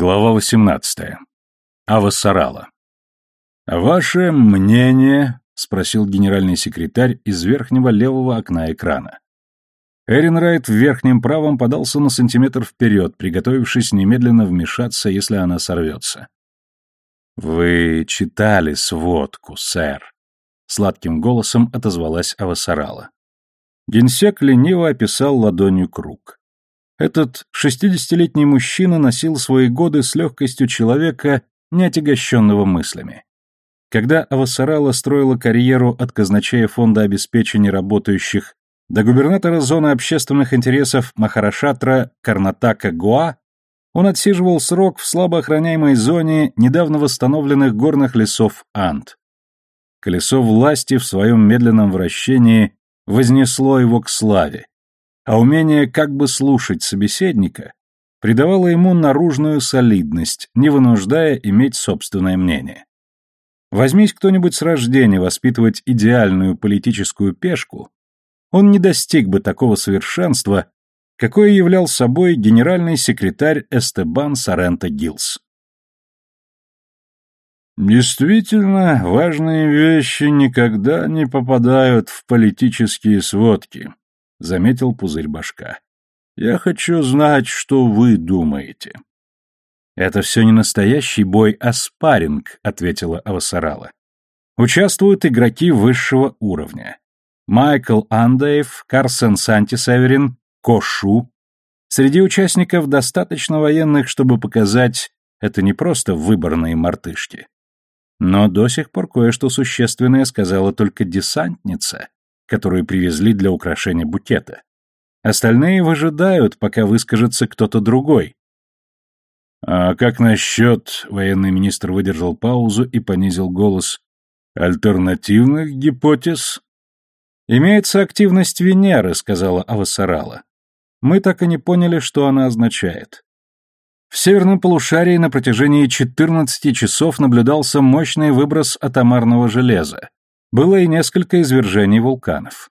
Глава 18. Авасарала. «Ваше мнение?» — спросил генеральный секретарь из верхнего левого окна экрана. Эрин Райт в верхнем правом подался на сантиметр вперед, приготовившись немедленно вмешаться, если она сорвется. «Вы читали сводку, сэр», — сладким голосом отозвалась Авасарала. Генсек лениво описал ладонью круг. Этот шестидесятилетний мужчина носил свои годы с легкостью человека, не отягощенного мыслями. Когда Авасарала строила карьеру от казначея фонда обеспечения работающих до губернатора зоны общественных интересов Махарашатра Карнатака Гуа, он отсиживал срок в слабо охраняемой зоне недавно восстановленных горных лесов Анд. Колесо власти в своем медленном вращении вознесло его к славе, а умение как бы слушать собеседника придавало ему наружную солидность, не вынуждая иметь собственное мнение. Возьмись кто-нибудь с рождения воспитывать идеальную политическую пешку, он не достиг бы такого совершенства, какое являл собой генеральный секретарь Эстебан Соренто Гилс. Действительно, важные вещи никогда не попадают в политические сводки, заметил пузырь башка. Я хочу знать, что вы думаете. Это все не настоящий бой, а спарринг, ответила Авасарала. Участвуют игроки высшего уровня. Майкл Андеев, Карсен Сантисеверин, Кошу. Среди участников достаточно военных, чтобы показать, это не просто выборные мартышки. Но до сих пор кое-что существенное сказала только десантница, которую привезли для украшения букета. Остальные выжидают, пока выскажется кто-то другой. «А как насчет...» — военный министр выдержал паузу и понизил голос. «Альтернативных гипотез?» «Имеется активность Венеры», — сказала Авасарала. Мы так и не поняли, что она означает. В северном полушарии на протяжении 14 часов наблюдался мощный выброс атомарного железа. Было и несколько извержений вулканов.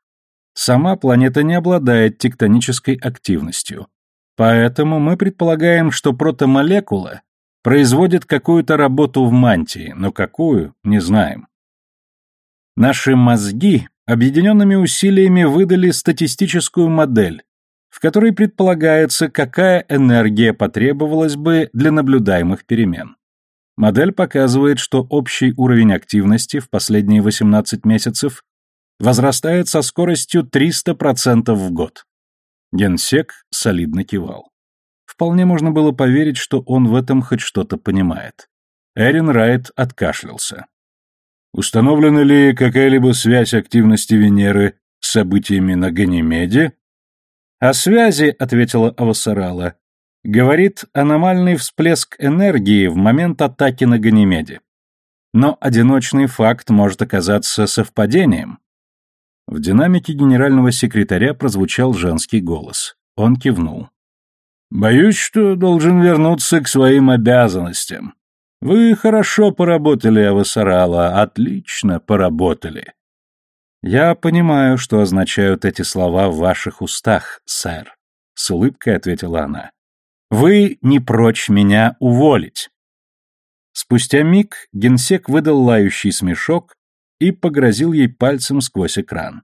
Сама планета не обладает тектонической активностью. Поэтому мы предполагаем, что протомолекула производит какую-то работу в мантии, но какую, не знаем. Наши мозги объединенными усилиями выдали статистическую модель, в которой предполагается, какая энергия потребовалась бы для наблюдаемых перемен. Модель показывает, что общий уровень активности в последние 18 месяцев возрастает со скоростью 300% в год. Генсек солидно кивал. Вполне можно было поверить, что он в этом хоть что-то понимает. Эрин Райт откашлялся. Установлена ли какая-либо связь активности Венеры с событиями на Ганимеде? О связи, ответила Авасарала, Говорит аномальный всплеск энергии в момент атаки на Ганимеде. Но одиночный факт может оказаться совпадением. В динамике генерального секретаря прозвучал женский голос. Он кивнул. «Боюсь, что должен вернуться к своим обязанностям. Вы хорошо поработали, Авасарала, отлично поработали». «Я понимаю, что означают эти слова в ваших устах, сэр», — с улыбкой ответила она. Вы не прочь меня уволить. Спустя миг генсек выдал лающий смешок и погрозил ей пальцем сквозь экран.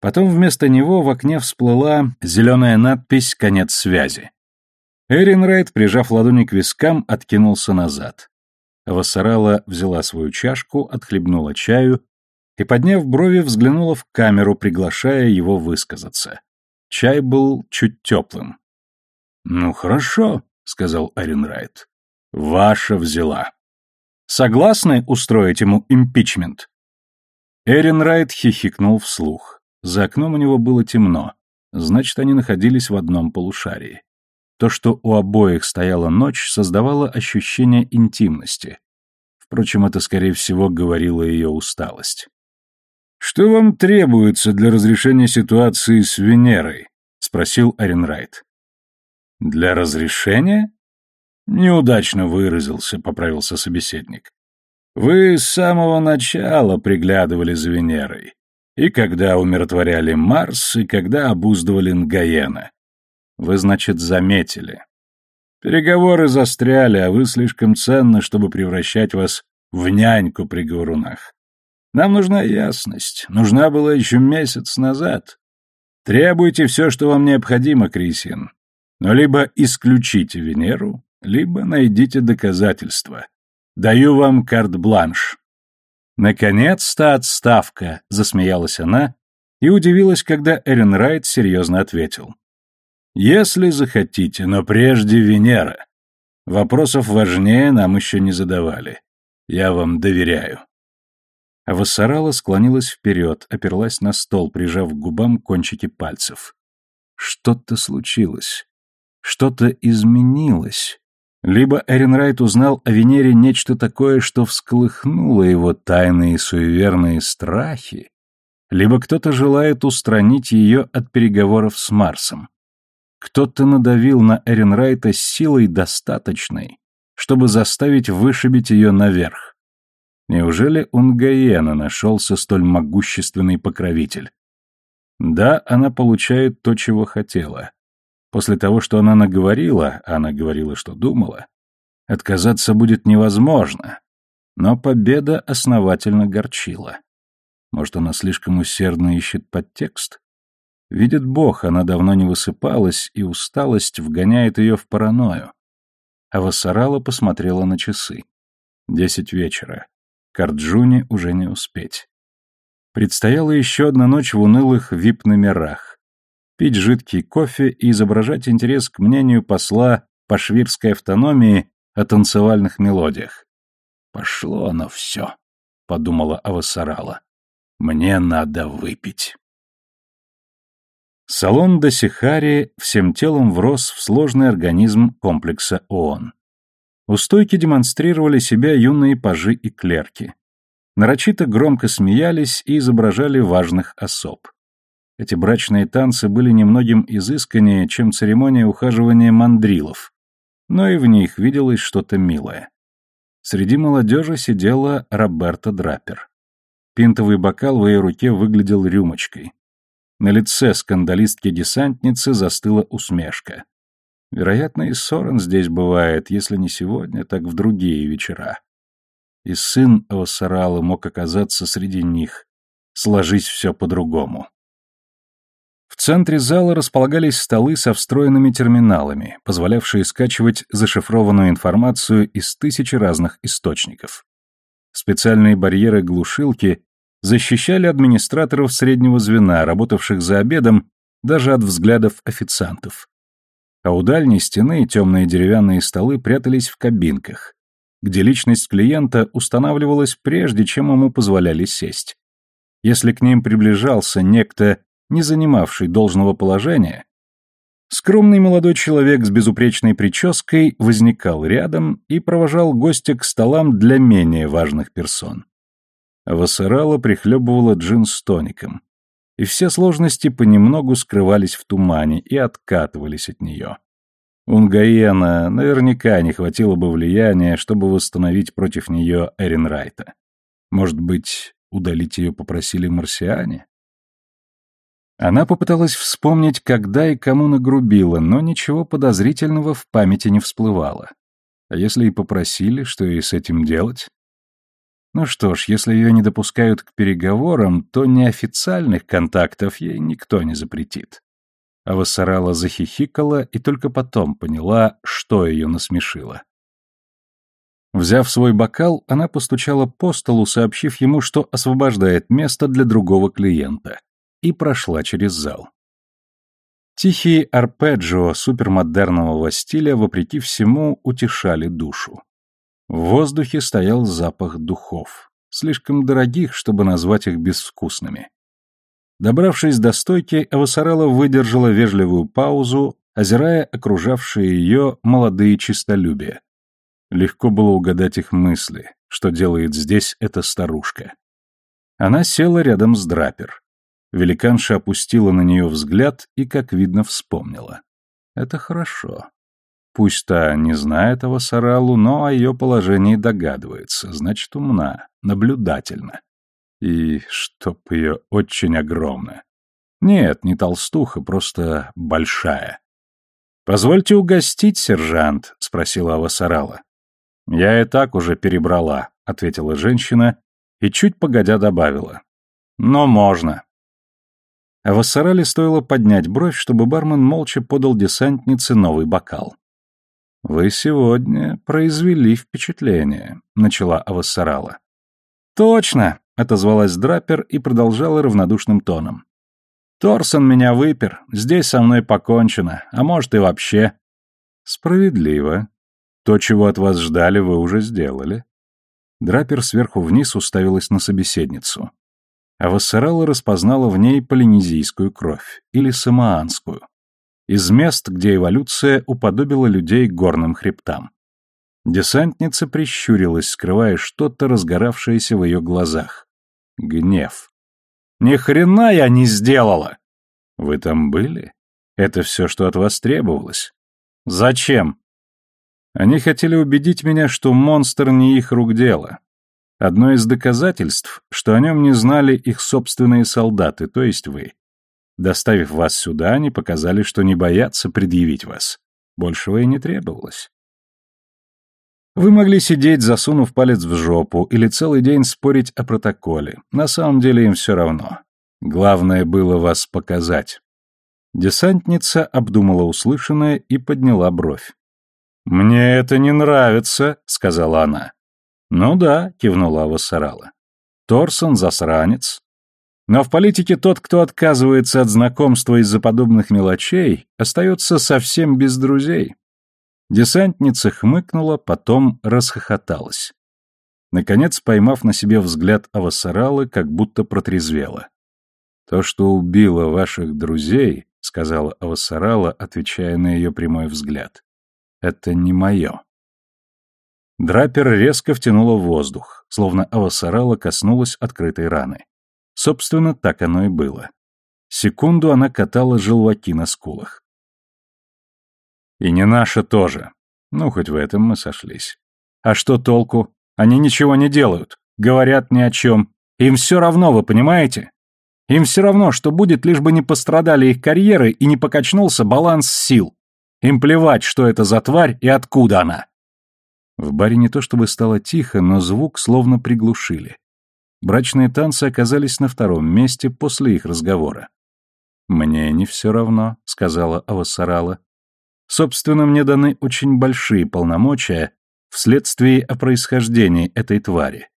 Потом вместо него в окне всплыла зеленая надпись «Конец связи». Эрин Райт, прижав ладони к вискам, откинулся назад. Вассарала взяла свою чашку, отхлебнула чаю и, подняв брови, взглянула в камеру, приглашая его высказаться. Чай был чуть теплым. «Ну хорошо», — сказал Эринрайт. «Ваша взяла». «Согласны устроить ему импичмент?» Эринрайт хихикнул вслух. За окном у него было темно. Значит, они находились в одном полушарии. То, что у обоих стояла ночь, создавало ощущение интимности. Впрочем, это, скорее всего, говорила ее усталость. «Что вам требуется для разрешения ситуации с Венерой?» — спросил Эринрайт. Для разрешения? Неудачно выразился, поправился собеседник. Вы с самого начала приглядывали за Венерой. И когда умиротворяли Марс, и когда обуздывали Нгаена. Вы, значит, заметили. Переговоры застряли, а вы слишком ценны, чтобы превращать вас в няньку при говорунах. Нам нужна ясность. Нужна была еще месяц назад. Требуйте все, что вам необходимо, Крисин. Но либо исключите Венеру, либо найдите доказательства. Даю вам карт-бланш. Наконец-то отставка, засмеялась она и удивилась, когда Эрен Райт серьезно ответил. Если захотите, но прежде Венера. Вопросов важнее нам еще не задавали. Я вам доверяю. А Вассарала склонилась вперед, оперлась на стол, прижав к губам кончики пальцев. Что-то случилось. Что-то изменилось. Либо Эренрайт узнал о Венере нечто такое, что всколыхнуло его тайные суеверные страхи, либо кто-то желает устранить ее от переговоров с Марсом. Кто-то надавил на Эренрайта силой достаточной, чтобы заставить вышибить ее наверх. Неужели Унгаена нашелся столь могущественный покровитель? Да, она получает то, чего хотела. После того, что она наговорила, она говорила, что думала, отказаться будет невозможно. Но победа основательно горчила. Может, она слишком усердно ищет подтекст? Видит Бог, она давно не высыпалась, и усталость вгоняет ее в паранойю. А Вассарала посмотрела на часы. Десять вечера. Карджуне уже не успеть. Предстояла еще одна ночь в унылых вип-номерах. Пить жидкий кофе и изображать интерес к мнению посла по швирской автономии о танцевальных мелодиях. «Пошло оно все», — подумала Авасарала. «Мне надо выпить». Салон Досихари всем телом врос в сложный организм комплекса ООН. У стойки демонстрировали себя юные пажи и клерки. Нарочито громко смеялись и изображали важных особ. Эти брачные танцы были немногим изысканнее, чем церемония ухаживания мандрилов, но и в них виделось что-то милое. Среди молодежи сидела Роберта Драпер. Пинтовый бокал в ее руке выглядел рюмочкой. На лице скандалистки-десантницы застыла усмешка. Вероятно, и Сорен здесь бывает, если не сегодня, так в другие вечера. И сын Осарала мог оказаться среди них. Сложись все по-другому. В центре зала располагались столы со встроенными терминалами, позволявшие скачивать зашифрованную информацию из тысячи разных источников. Специальные барьеры-глушилки защищали администраторов среднего звена, работавших за обедом, даже от взглядов официантов. А у дальней стены темные деревянные столы прятались в кабинках, где личность клиента устанавливалась прежде, чем ему позволяли сесть. Если к ним приближался некто, не занимавший должного положения, скромный молодой человек с безупречной прической возникал рядом и провожал гостя к столам для менее важных персон. Вассерала прихлебывала джин с тоником, и все сложности понемногу скрывались в тумане и откатывались от нее. Унгаена наверняка не хватило бы влияния, чтобы восстановить против нее Эренрайта. Может быть, удалить ее попросили марсиане? Она попыталась вспомнить, когда и кому нагрубила, но ничего подозрительного в памяти не всплывало. А если и попросили, что ей с этим делать? Ну что ж, если ее не допускают к переговорам, то неофициальных контактов ей никто не запретит. А Вассарала захихикала и только потом поняла, что ее насмешило. Взяв свой бокал, она постучала по столу, сообщив ему, что освобождает место для другого клиента, и прошла через зал. Тихие арпеджио супермодернового стиля, вопреки всему, утешали душу. В воздухе стоял запах духов, слишком дорогих, чтобы назвать их безвкусными. Добравшись до стойки, Авасарала выдержала вежливую паузу, озирая окружавшие ее молодые чистолюбия. Легко было угадать их мысли, что делает здесь эта старушка. Она села рядом с Драпер. Великанша опустила на нее взгляд и, как видно, вспомнила. Это хорошо. Пусть та не знает о Вассаралу, но о ее положении догадывается, значит, умна, наблюдательна. И чтоб ее очень огромно. Нет, не толстуха, просто большая. «Позвольте угостить, сержант», — спросила Авасарала. «Я и так уже перебрала», — ответила женщина и чуть погодя добавила. «Но можно». А Вассарале стоило поднять бровь, чтобы бармен молча подал десантнице новый бокал. «Вы сегодня произвели впечатление», — начала Авассарала. «Точно», — отозвалась Драпер и продолжала равнодушным тоном. «Торсон меня выпер, здесь со мной покончено, а может и вообще». «Справедливо. То, чего от вас ждали, вы уже сделали». Драпер сверху вниз уставилась на собеседницу. А Вассарала распознала в ней полинезийскую кровь, или самоанскую, из мест, где эволюция уподобила людей горным хребтам. Десантница прищурилась, скрывая что-то разгоравшееся в ее глазах. Гнев. «Ни хрена я не сделала!» «Вы там были? Это все, что от вас требовалось?» «Зачем?» Они хотели убедить меня, что монстр не их рук дело. Одно из доказательств, что о нем не знали их собственные солдаты, то есть вы. Доставив вас сюда, они показали, что не боятся предъявить вас. Большего и не требовалось. Вы могли сидеть, засунув палец в жопу, или целый день спорить о протоколе. На самом деле им все равно. Главное было вас показать. Десантница обдумала услышанное и подняла бровь. «Мне это не нравится», — сказала она. «Ну да», — кивнула Авасарала. «Торсон засранец. Но в политике тот, кто отказывается от знакомства из-за подобных мелочей, остается совсем без друзей». Десантница хмыкнула, потом расхохоталась. Наконец, поймав на себе взгляд Авасаралы, как будто протрезвела. «То, что убило ваших друзей», — сказала Авасарала, отвечая на ее прямой взгляд, — «это не мое». Драпер резко втянула воздух, словно Авасарала коснулась открытой раны. Собственно, так оно и было. Секунду она катала желваки на скулах. «И не наша тоже. Ну, хоть в этом мы сошлись. А что толку? Они ничего не делают, говорят ни о чем. Им все равно, вы понимаете? Им все равно, что будет, лишь бы не пострадали их карьеры и не покачнулся баланс сил. Им плевать, что это за тварь и откуда она. В баре не то чтобы стало тихо, но звук словно приглушили. Брачные танцы оказались на втором месте после их разговора. «Мне не все равно», — сказала Авасарала. «Собственно, мне даны очень большие полномочия вследствие о происхождении этой твари».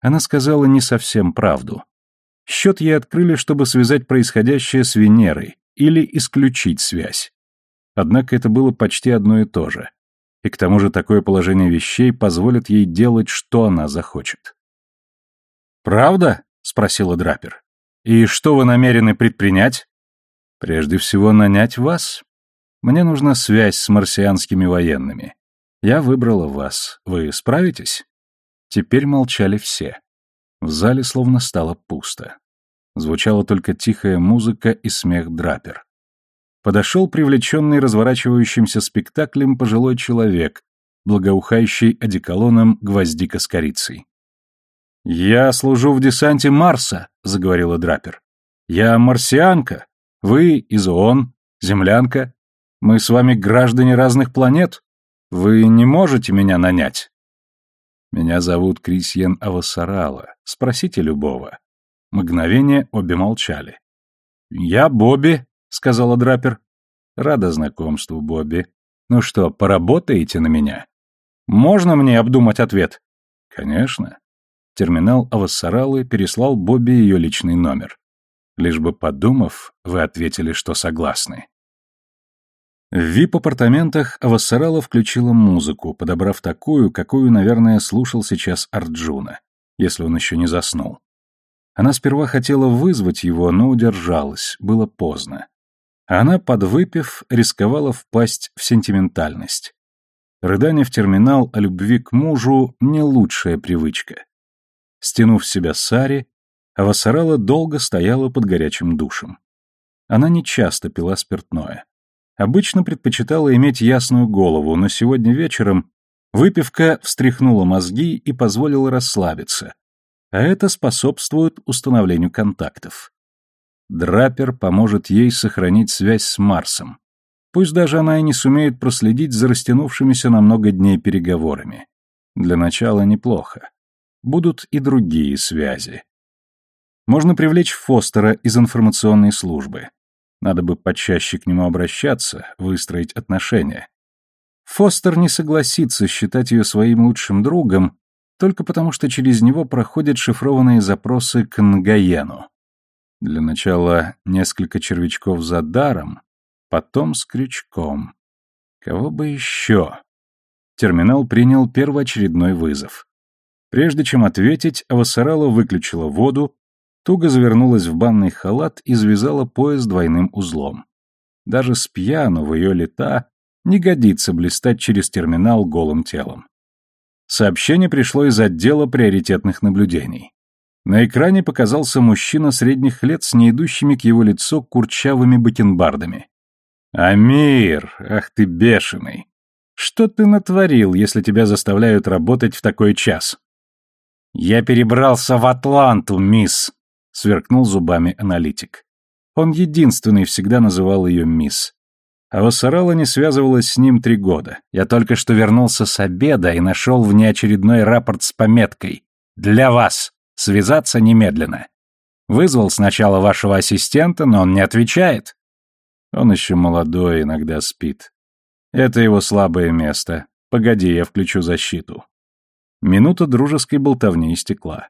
Она сказала не совсем правду. Счет ей открыли, чтобы связать происходящее с Венерой или исключить связь. Однако это было почти одно и то же и к тому же такое положение вещей позволит ей делать, что она захочет. «Правда?» — спросила Драпер. «И что вы намерены предпринять?» «Прежде всего нанять вас. Мне нужна связь с марсианскими военными. Я выбрала вас. Вы справитесь?» Теперь молчали все. В зале словно стало пусто. Звучала только тихая музыка и смех Драпер подошел привлеченный разворачивающимся спектаклем пожилой человек, благоухающий одеколоном гвоздика с корицей. «Я служу в десанте Марса», — заговорила Драпер. «Я марсианка. Вы — изоон, землянка. Мы с вами граждане разных планет. Вы не можете меня нанять». «Меня зовут Крисьен Авасарала. Спросите любого». Мгновение обе молчали. «Я Бобби», — сказала Драпер. «Рада знакомству, Бобби. Ну что, поработаете на меня?» «Можно мне обдумать ответ?» «Конечно». Терминал Авассаралы переслал Бобби ее личный номер. Лишь бы подумав, вы ответили, что согласны. В вип-апартаментах Авассарала включила музыку, подобрав такую, какую, наверное, слушал сейчас Арджуна, если он еще не заснул. Она сперва хотела вызвать его, но удержалась, было поздно. Она, подвыпив, рисковала впасть в сентиментальность. Рыдание в терминал о любви к мужу — не лучшая привычка. Стянув себя Сари, Авасарала долго стояла под горячим душем. Она не часто пила спиртное. Обычно предпочитала иметь ясную голову, но сегодня вечером выпивка встряхнула мозги и позволила расслабиться, а это способствует установлению контактов. Драпер поможет ей сохранить связь с Марсом. Пусть даже она и не сумеет проследить за растянувшимися на много дней переговорами. Для начала неплохо. Будут и другие связи. Можно привлечь Фостера из информационной службы. Надо бы почаще к нему обращаться, выстроить отношения. Фостер не согласится считать ее своим лучшим другом, только потому что через него проходят шифрованные запросы к Нгаену. Для начала несколько червячков за даром, потом с крючком. Кого бы еще? Терминал принял первоочередной вызов. Прежде чем ответить, Авасарала выключила воду, туго завернулась в банный халат и завязала пояс двойным узлом. Даже с пьяну в ее лета не годится блистать через терминал голым телом. Сообщение пришло из отдела приоритетных наблюдений. На экране показался мужчина средних лет с неидущими к его лицу курчавыми бакенбардами. «Амир, ах ты бешеный! Что ты натворил, если тебя заставляют работать в такой час?» «Я перебрался в Атланту, мисс», — сверкнул зубами аналитик. Он единственный всегда называл ее мисс. А Вассарала не связывалась с ним три года. Я только что вернулся с обеда и нашел внеочередной рапорт с пометкой «Для вас. Связаться немедленно». Вызвал сначала вашего ассистента, но он не отвечает. Он еще молодой, иногда спит. Это его слабое место. Погоди, я включу защиту. Минута дружеской болтовни истекла.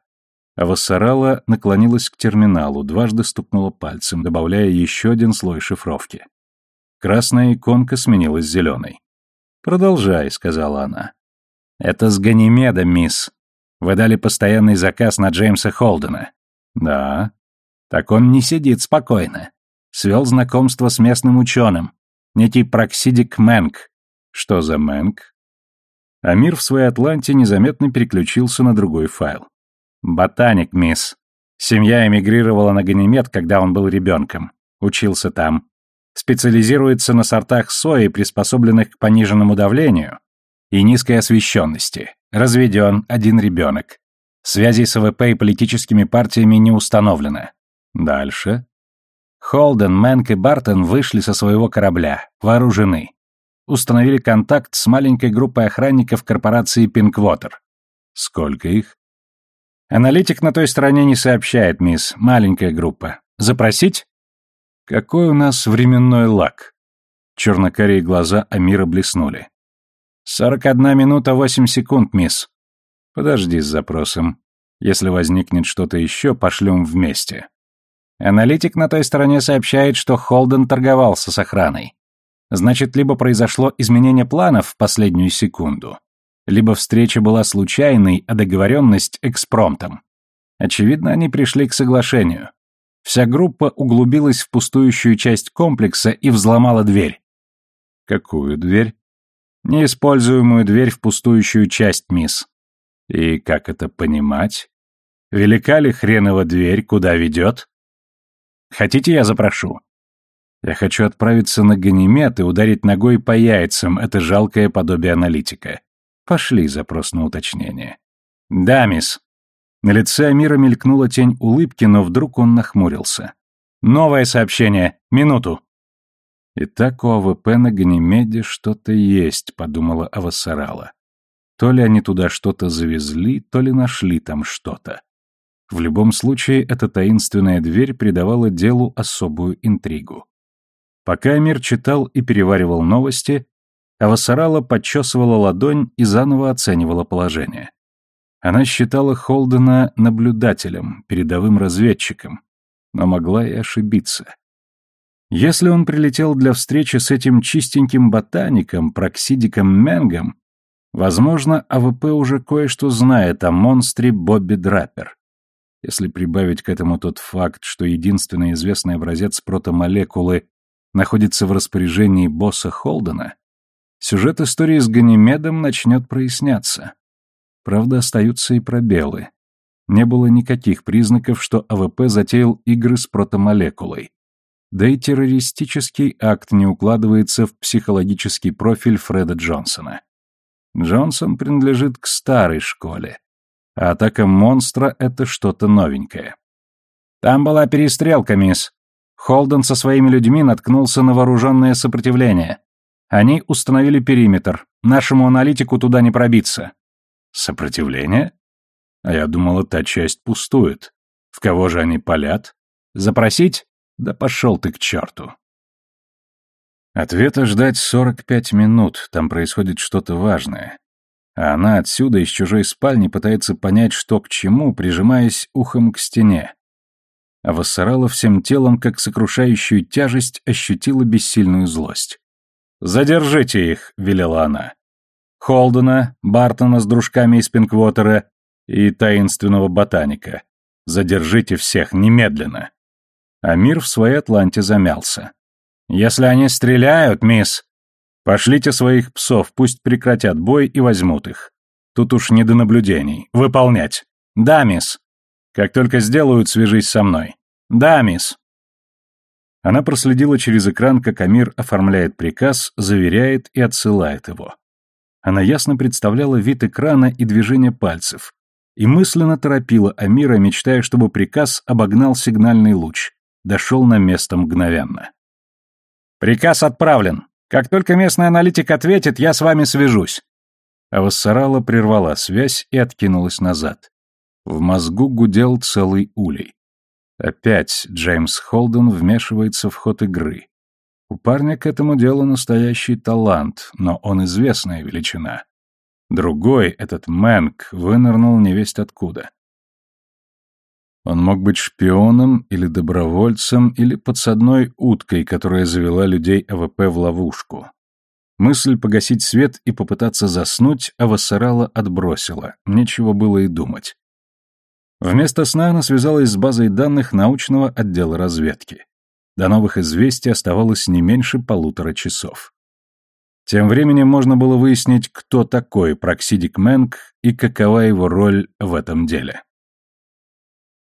А Вассарала наклонилась к терминалу, дважды стукнула пальцем, добавляя еще один слой шифровки. Красная иконка сменилась зеленой. «Продолжай», — сказала она. «Это с Ганимеда, мисс. Вы дали постоянный заказ на Джеймса Холдена». «Да». «Так он не сидит спокойно. Свел знакомство с местным ученым. Некий Проксидик Мэнк». «Что за Мэнк?» Амир в своей Атланте незаметно переключился на другой файл. «Ботаник, мисс. Семья эмигрировала на Ганимед, когда он был ребенком. Учился там. Специализируется на сортах сои, приспособленных к пониженному давлению и низкой освещенности. Разведен, один ребенок. Связей с АВП и политическими партиями не установлено. Дальше. Холден, Менг и Бартон вышли со своего корабля, вооружены. Установили контакт с маленькой группой охранников корпорации Пинквотер. Сколько их? Аналитик на той стороне не сообщает, мисс. Маленькая группа. Запросить? Какой у нас временной лак? Чернокарие глаза Амира блеснули. «Сорок одна минута восемь секунд, мисс». «Подожди с запросом. Если возникнет что-то еще, пошлем вместе». Аналитик на той стороне сообщает, что Холден торговался с охраной. Значит, либо произошло изменение планов в последнюю секунду, либо встреча была случайной, а договоренность экспромтом. Очевидно, они пришли к соглашению. Вся группа углубилась в пустующую часть комплекса и взломала дверь. Какую дверь? Неиспользуемую дверь в пустующую часть, мисс. И как это понимать? Велика ли хренова дверь, куда ведет? Хотите, я запрошу? Я хочу отправиться на Ганимед и ударить ногой по яйцам это жалкое подобие аналитика. Пошли запрос на уточнение. Да, мисс. На лице Амира мелькнула тень улыбки, но вдруг он нахмурился. «Новое сообщение. Минуту». «Итак, у АВП на Ганимеде что-то есть», — подумала Авасарала. То ли они туда что-то завезли, то ли нашли там что-то. В любом случае, эта таинственная дверь придавала делу особую интригу. Пока Амир читал и переваривал новости, Авасарала почесывала ладонь и заново оценивала положение. Она считала Холдена наблюдателем, передовым разведчиком, но могла и ошибиться. Если он прилетел для встречи с этим чистеньким ботаником, Праксидиком Менгом, возможно, АВП уже кое-что знает о монстре Бобби Драппер. Если прибавить к этому тот факт, что единственный известный образец протомолекулы находится в распоряжении босса Холдена, сюжет истории с Ганимедом начнет проясняться. Правда, остаются и пробелы. Не было никаких признаков, что АВП затеял игры с протомолекулой. Да и террористический акт не укладывается в психологический профиль Фреда Джонсона. Джонсон принадлежит к старой школе, а атака монстра — это что-то новенькое. «Там была перестрелка, мисс». Холден со своими людьми наткнулся на вооруженное сопротивление. Они установили периметр. Нашему аналитику туда не пробиться. Сопротивление? А я думала, та часть пустует. В кого же они палят? Запросить? Да пошел ты к черту. Ответа ждать 45 минут, там происходит что-то важное. А она отсюда, из чужой спальни, пытается понять, что к чему, прижимаясь ухом к стене. А Вассарала всем телом, как сокрушающую тяжесть, ощутила бессильную злость. «Задержите их», — велела она. «Холдена, Бартона с дружками из Пинквотера и таинственного ботаника. Задержите всех немедленно». А мир в своей Атланте замялся. «Если они стреляют, мисс, пошлите своих псов, пусть прекратят бой и возьмут их. Тут уж не до наблюдений. Выполнять». «Да, мисс». «Как только сделают, свяжись со мной». «Да, мисс». Она проследила через экран, как Амир оформляет приказ, заверяет и отсылает его. Она ясно представляла вид экрана и движение пальцев, и мысленно торопила Амира, мечтая, чтобы приказ обогнал сигнальный луч, дошел на место мгновенно. «Приказ отправлен. Как только местный аналитик ответит, я с вами свяжусь». Авасарала прервала связь и откинулась назад. В мозгу гудел целый улей. Опять Джеймс Холден вмешивается в ход игры. У парня к этому делу настоящий талант, но он известная величина. Другой, этот Мэнг, вынырнул невесть откуда. Он мог быть шпионом или добровольцем, или подсадной уткой, которая завела людей АВП в ловушку. Мысль погасить свет и попытаться заснуть Авасарала отбросила, нечего было и думать. Вместо сна она связалась с базой данных научного отдела разведки. До новых известий оставалось не меньше полутора часов. Тем временем можно было выяснить, кто такой Проксидик Мэнк и какова его роль в этом деле.